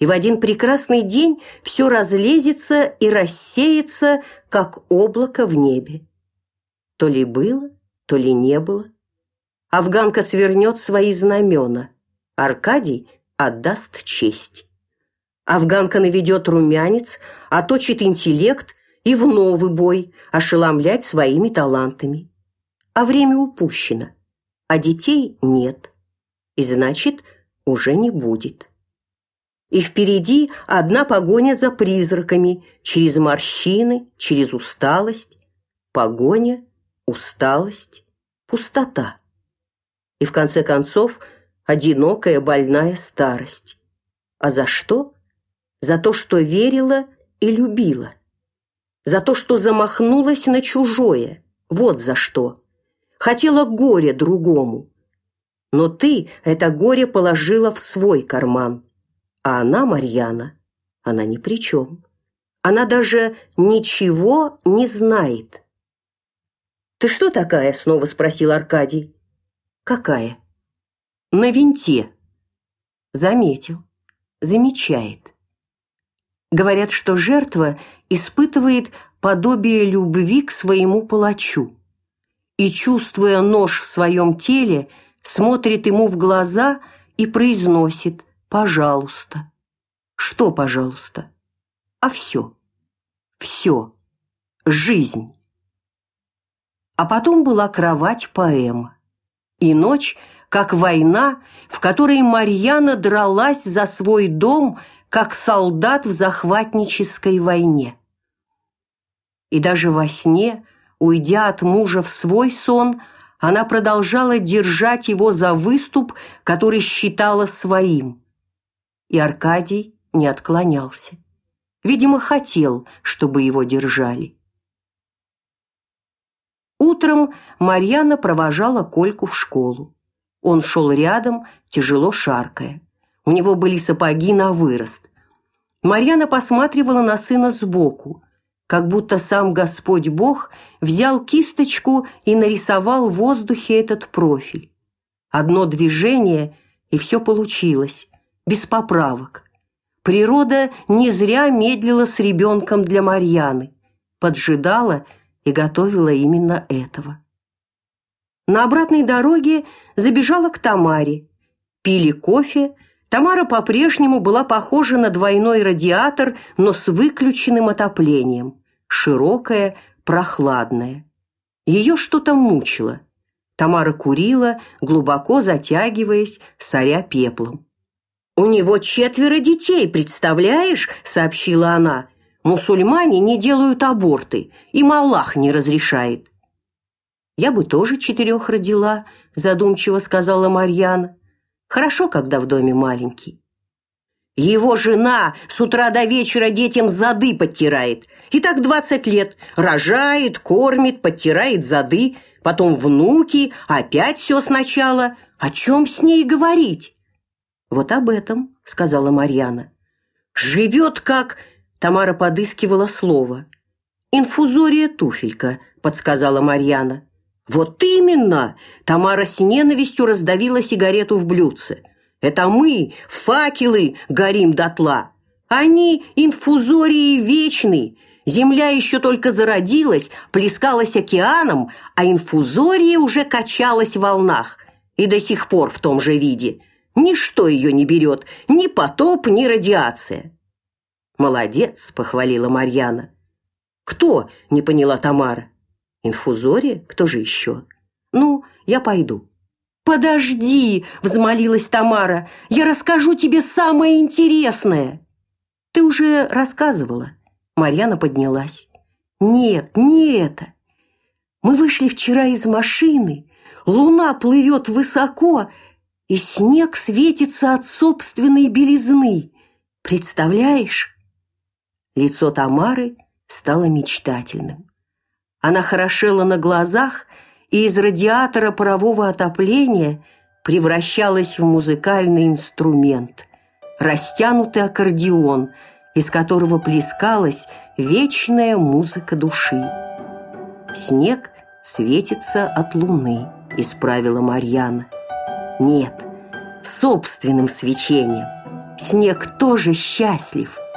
и в один прекрасный день все разлезется и рассеется, как облако в небе. То ли было, то ли не было. Афганка свернет свои знамена. Аркадий отдаст честь. Афганка наведет румянец, оточит интеллект и в новый бой ошеломлять своими талантами. А время упущено, а детей нет. И значит, уже не будет и впереди одна погоня за призраками, через морщины, через усталость. Погоня, усталость, пустота. И в конце концов одинокая больная старость. А за что? За то, что верила и любила. За то, что замахнулась на чужое. Вот за что. Хотела горе другому. Но ты это горе положила в свой карман а она, Марьяна, она ни при чем. Она даже ничего не знает. «Ты что такая?» — снова спросил Аркадий. «Какая?» «На винте». Заметил, замечает. Говорят, что жертва испытывает подобие любви к своему палачу и, чувствуя нож в своем теле, смотрит ему в глаза и произносит Пожалуйста. Что, пожалуйста? А все. Все. Жизнь. А потом была кровать поэма. И ночь, как война, в которой Марьяна дралась за свой дом, как солдат в захватнической войне. И даже во сне, уйдя от мужа в свой сон, она продолжала держать его за выступ, который считала своим и Аркадий не отклонялся. Видимо, хотел, чтобы его держали. Утром Марьяна провожала Кольку в школу. Он шел рядом, тяжело шаркая. У него были сапоги на вырост. Марьяна посматривала на сына сбоку, как будто сам Господь Бог взял кисточку и нарисовал в воздухе этот профиль. Одно движение, и все получилось без поправок. Природа не зря медлила с ребенком для Марьяны, поджидала и готовила именно этого. На обратной дороге забежала к Тамаре. Пили кофе. Тамара по-прежнему была похожа на двойной радиатор, но с выключенным отоплением. Широкая, прохладная. Ее что-то мучило. Тамара курила, глубоко затягиваясь, соря пеплом. «У него четверо детей, представляешь?» – сообщила она. «Мусульмане не делают аборты, им Аллах не разрешает». «Я бы тоже четырех родила», – задумчиво сказала Марьяна. «Хорошо, когда в доме маленький». Его жена с утра до вечера детям зады подтирает. И так двадцать лет. Рожает, кормит, подтирает зады. Потом внуки, опять все сначала. О чем с ней говорить? «Вот об этом», — сказала Марьяна. «Живет как...» — Тамара подыскивала слово. «Инфузория туфелька», — подсказала Марьяна. «Вот именно!» — Тамара с ненавистью раздавила сигарету в блюдце. «Это мы, факелы, горим дотла. Они инфузории вечны. Земля еще только зародилась, плескалась океаном, а инфузория уже качалась в волнах. И до сих пор в том же виде. Ничто ее не берет, ни потоп, ни радиация. Молодец, похвалила Марьяна. Кто? Не поняла Тамара. Инфузория? Кто же еще? Ну, я пойду. Подожди, взмолилась Тамара. Я расскажу тебе самое интересное. Ты уже рассказывала. Марьяна поднялась. Нет, не это. Мы вышли вчера из машины. Луна плывет высоко, и снег светится от собственной белизны. Представляешь? Лицо Тамары стало мечтательным. Она хорошела на глазах и из радиатора парового отопления превращалась в музыкальный инструмент, растянутый аккордеон, из которого плескалась вечная музыка души. Снег светится от луны, исправила Марьяна. Нет, собственным свечением. Снег тоже счастлив –